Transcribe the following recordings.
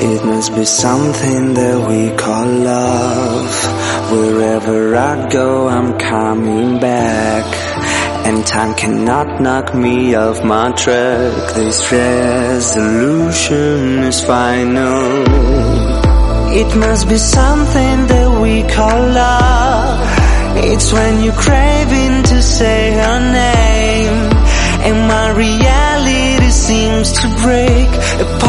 It must be something that we call love. Wherever I go, I'm coming back. And time cannot knock me off my track. This resolution is final. It must be something that we call love. It's when you're craving to say her name. And my reality seems to break apart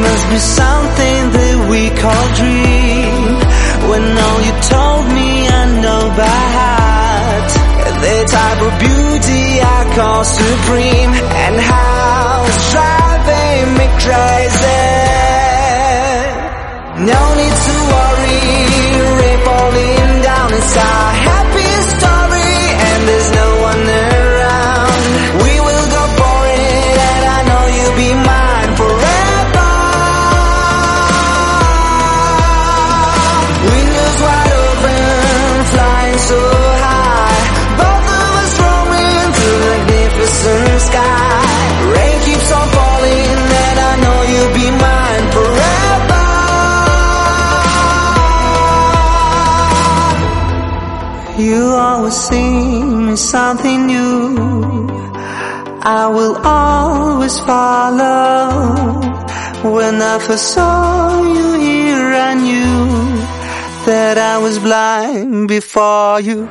must be something that we call dream. When all you told me I know by heart. The type of beauty I call supreme. And how it's driving me crazy. No need to worry, rain falling down. It's You always sing me something new. I will always follow. When I first saw you here, I knew that I was blind before you.